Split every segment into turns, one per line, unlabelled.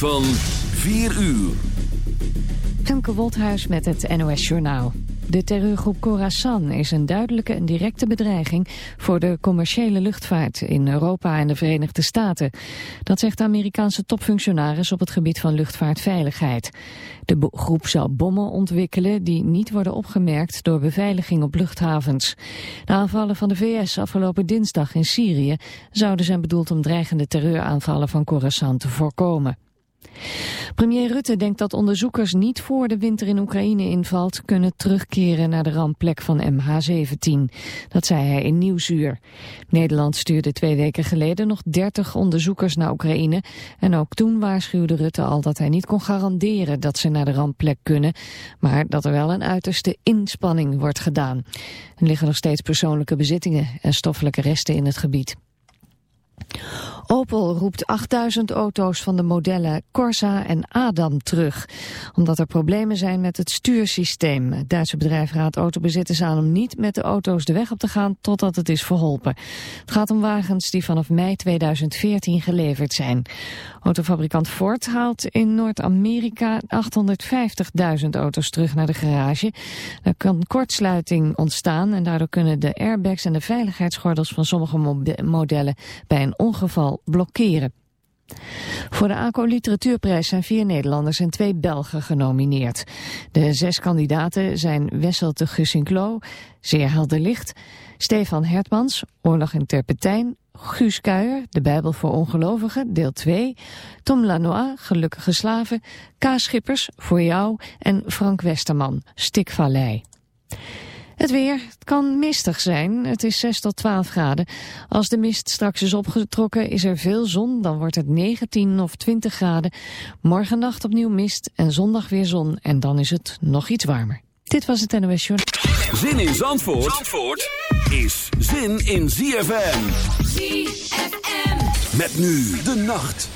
Van 4 uur.
Femke Wolthuis met het NOS Journaal. De terreurgroep Khorasan is een duidelijke en directe bedreiging voor de commerciële luchtvaart in Europa en de Verenigde Staten. Dat zegt de Amerikaanse topfunctionaris op het gebied van luchtvaartveiligheid. De groep zou bommen ontwikkelen die niet worden opgemerkt door beveiliging op luchthavens. De aanvallen van de VS afgelopen dinsdag in Syrië zouden zijn bedoeld om dreigende terreuraanvallen van Khorasan te voorkomen. Premier Rutte denkt dat onderzoekers niet voor de winter in Oekraïne invalt kunnen terugkeren naar de rampplek van MH17. Dat zei hij in Nieuwsuur. Nederland stuurde twee weken geleden nog 30 onderzoekers naar Oekraïne en ook toen waarschuwde Rutte al dat hij niet kon garanderen dat ze naar de rampplek kunnen, maar dat er wel een uiterste inspanning wordt gedaan. Er liggen nog steeds persoonlijke bezittingen en stoffelijke resten in het gebied. Opel roept 8000 auto's van de modellen Corsa en Adam terug. Omdat er problemen zijn met het stuursysteem. Het Duitse bedrijf raadt autobezitters aan om niet met de auto's de weg op te gaan totdat het is verholpen. Het gaat om wagens die vanaf mei 2014 geleverd zijn. Autofabrikant Ford haalt in Noord-Amerika 850.000 auto's terug naar de garage. Er kan kortsluiting ontstaan en daardoor kunnen de airbags en de veiligheidsgordels van sommige modellen bij een ongeval blokkeren. Voor de ACO Literatuurprijs zijn vier Nederlanders en twee Belgen genomineerd. De zes kandidaten zijn Wessel de Gussinclo, Zeer helder licht, Stefan Hertmans, Oorlog in Terpentijn, Guus Kuijer, De Bijbel voor Ongelovigen, deel 2, Tom Lanois, Gelukkige Slaven, K. Schippers, Voor Jou en Frank Westerman, Stikvallei. Het weer, het kan mistig zijn. Het is 6 tot 12 graden. Als de mist straks is opgetrokken is er veel zon. Dan wordt het 19 of 20 graden. Morgen nacht opnieuw mist en zondag weer zon. En dan is het nog iets warmer. Dit was het NOS.
Zin in Zandvoort, Zandvoort is zin in ZFM. ZFM. Met nu de nacht.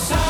sun.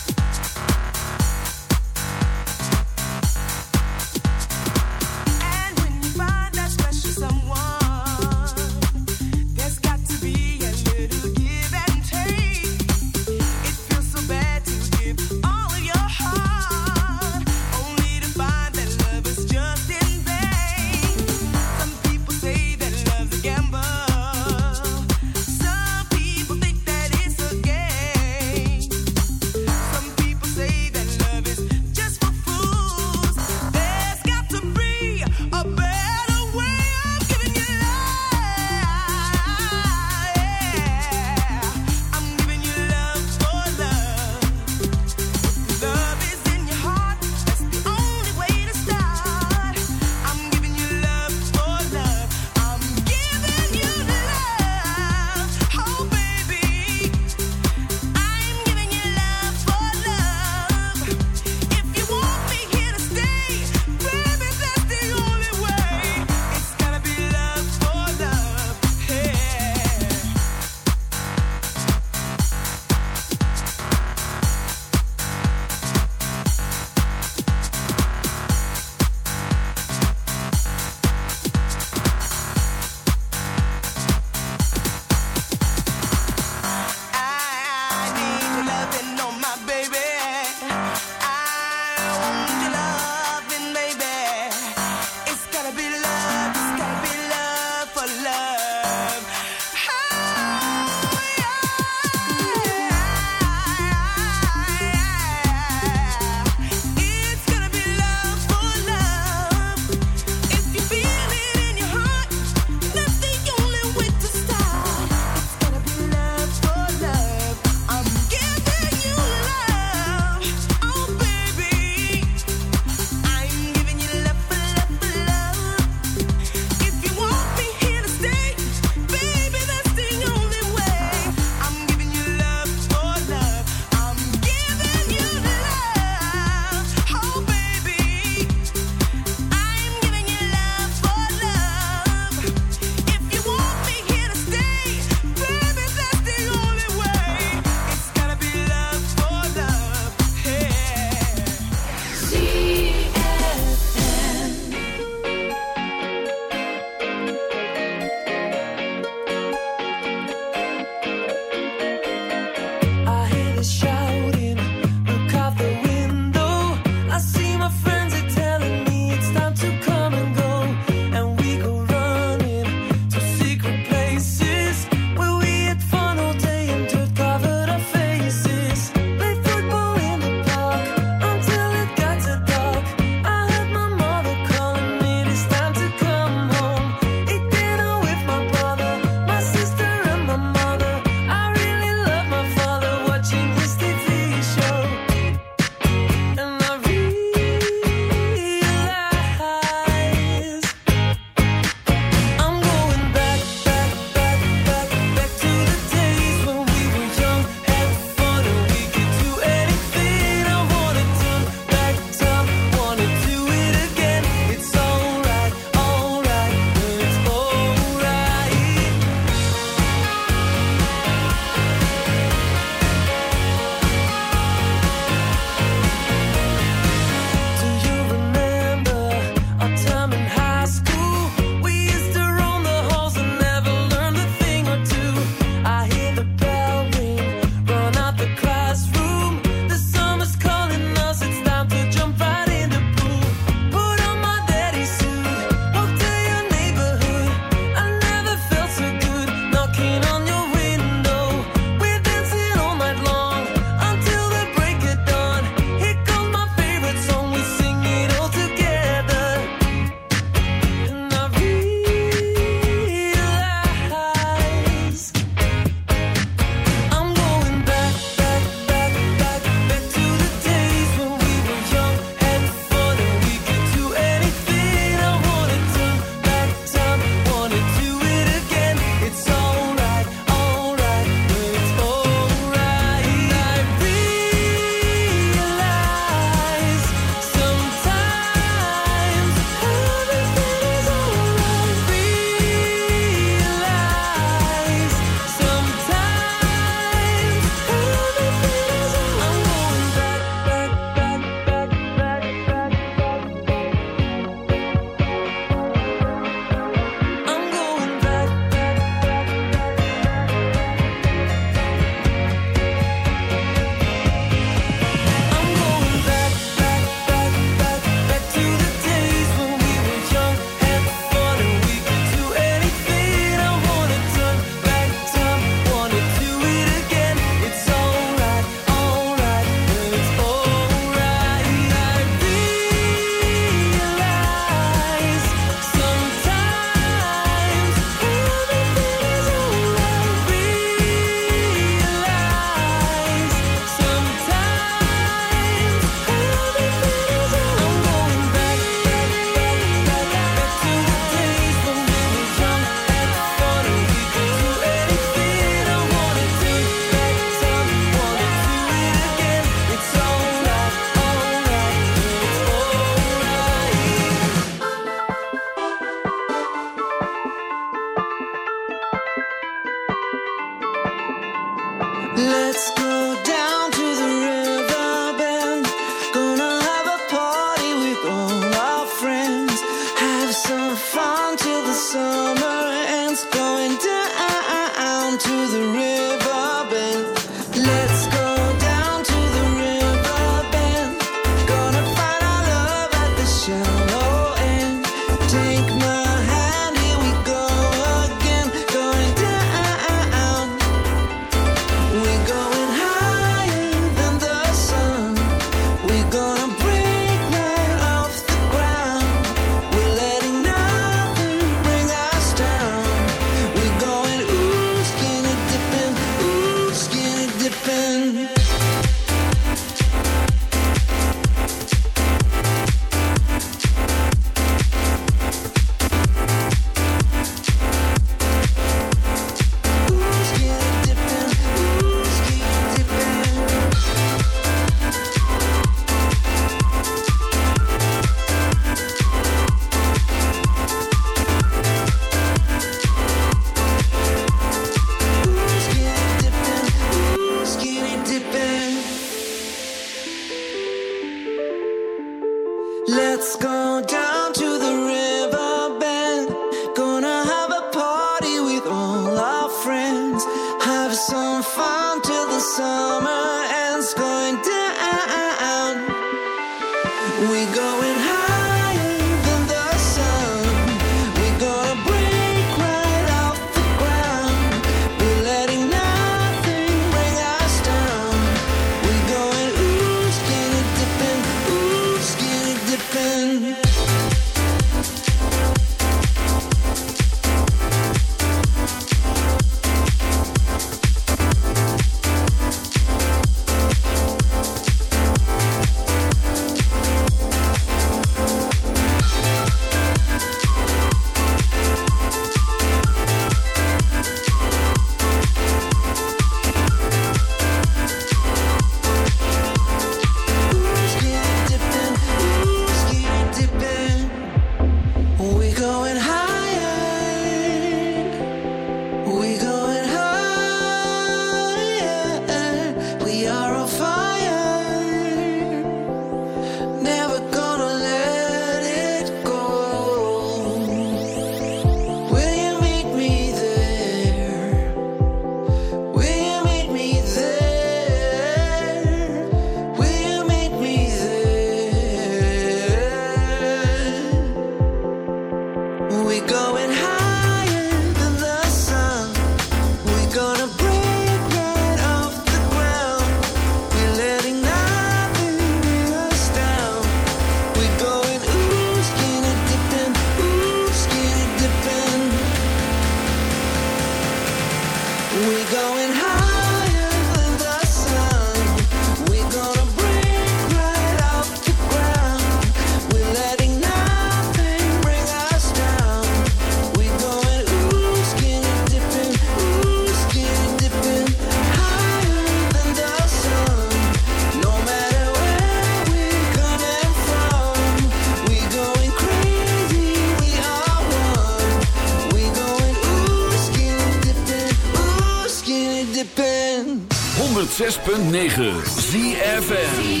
106.9 ZFM.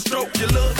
And stroke your little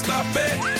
stop tá it.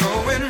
Going